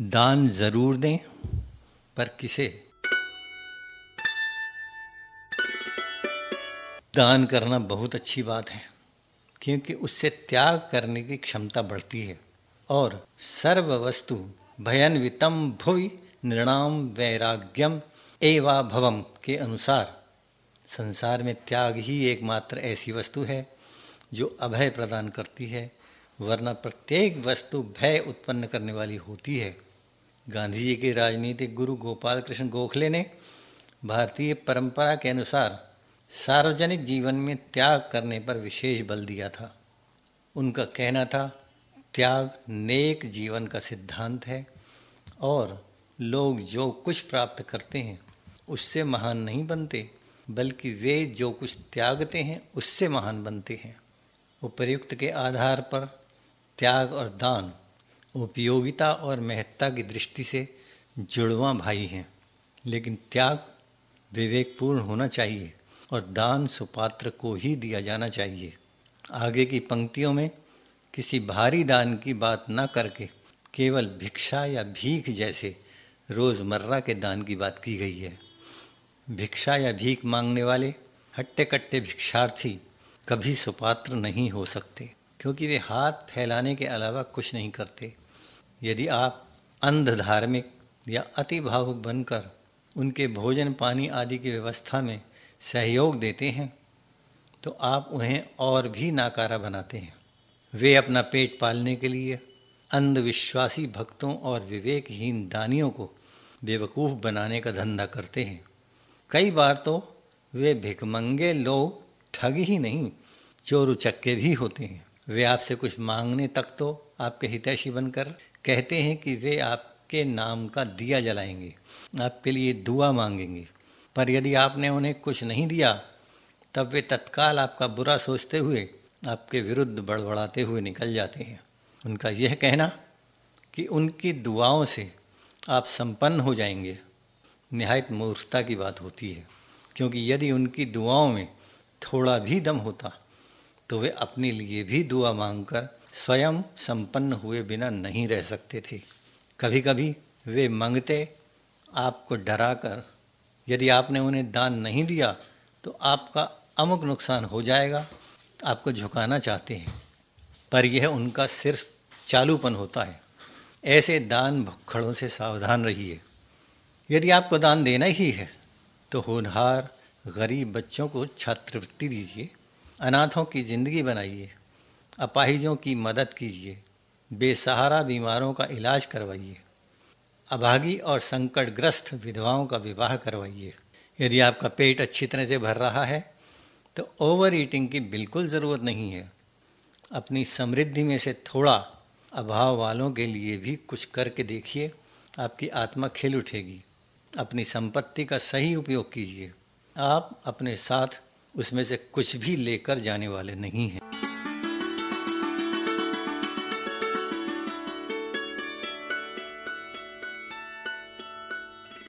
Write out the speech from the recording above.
दान ज़रूर दें, पर किसे? दान करना बहुत अच्छी बात है, क्योंकि उससे त्याग करने की क्षमता बढ़ती है। और सर्व वस्तु भयनवितम भुवि नृणाम वैराग्यम एवा भवम के अनुसार। संसार में त्याग ही एकमात्र ऐसी वस्तु है जो अभय प्रदान करती है वरना प्रत्येक वस्तु भय उत्पन्न करने वाली होती है। गांधी जी के राजनीतिक गुरु गोपाल कृष्ण गोखले ने भारतीय परंपरा के अनुसार सार्वजनिक जीवन में त्याग करने पर विशेष बल दिया था। उनका कहना था, त्याग नेक जीवन का सिद्धांत है और लोग जो कुछ प्राप्त करते हैं, उससे महान नहीं बनते, बल्कि वे जो कुछ त्यागते हैं, उससे महान बनते हैं। उपयुक्त के आधार पर त्याग और दान, उपयोगिता और महत्ता की दृष्टि से जुड़वा भाई हैं। लेकिन त्याग विवेकपूर्ण होना चाहिए और दान सुपात्र को ही दिया जाना चाहिए। आगे की पंक्तियों में किसी भारी दान की बात न करके केवल भिक्षा या भीख जैसे रोज़मर्रा के दान की बात की गई है। भिक्षा या भीख मांगने वाले हट्टे कट्टे भिक्षार्थी कभी सुपात्र नहीं हो सकते। क्योंकि वे हाथ फैलाने के अलावा कुछ नहीं करते। यदि आप अंध धार्मिक या अति भावुक बनकर उनके भोजन पानी आदि की व्यवस्था में सहयोग देते हैं तो आप उन्हें और भी नाकारा बनाते हैं। वे अपना पेट पालने के लिए अंधविश्वासी भक्तों और विवेकहीन दानियों को बेवकूफ़ बनाने का धंधा करते हैं। कई बार तो वे भिकमंगे लोग ठग ही नहीं, चोर उचक्के भी होते हैं। वे आपसे कुछ मांगने तक तो आपके हितैषी बनकर कहते हैं कि वे आपके नाम का दिया जलाएँगे, आपके लिए दुआ मांगेंगे। पर यदि आपने उन्हें कुछ नहीं दिया, तब वे तत्काल आपका बुरा सोचते हुए आपके विरुद्ध बड़बड़ाते हुए निकल जाते हैं। उनका यह कहना कि उनकी दुआओं से आप संपन्न हो जाएँगे। निहायत मूर्खता की बात होती है, क्योंकि यदि उनकी दुआओं में थोड़ा भी दम होता तो वे अपने लिए भी दुआ मांगकर स्वयं संपन्न हुए बिना नहीं रह सकते थे। कभी कभी वे मांगते, आपको डराकर, यदि आपने उन्हें दान नहीं दिया तो आपका अमुक नुकसान हो जाएगा, आपको झुकाना चाहते हैं। पर यह उनका सिर्फ़ चालूपन होता है। ऐसे दान भुखड़ों से सावधान रहिए। यदि आपको दान देना ही है तो होनहार गरीब बच्चों को छात्रवृत्ति दीजिए। अनाथों की ज़िंदगी बनाइए, अपाहिजों की मदद कीजिए, बेसहारा बीमारों का इलाज करवाइए, अभागी और संकटग्रस्त विधवाओं का विवाह करवाइए। यदि आपका पेट अच्छी तरह से भर रहा है तो ओवर ईटिंग की बिल्कुल ज़रूरत नहीं है। अपनी समृद्धि में से थोड़ा अभाव वालों के लिए भी कुछ करके देखिए, आपकी आत्मा खिल उठेगी। अपनी संपत्ति का सही उपयोग कीजिए। आप अपने साथ उसमें से कुछ भी लेकर जाने वाले नहीं हैं।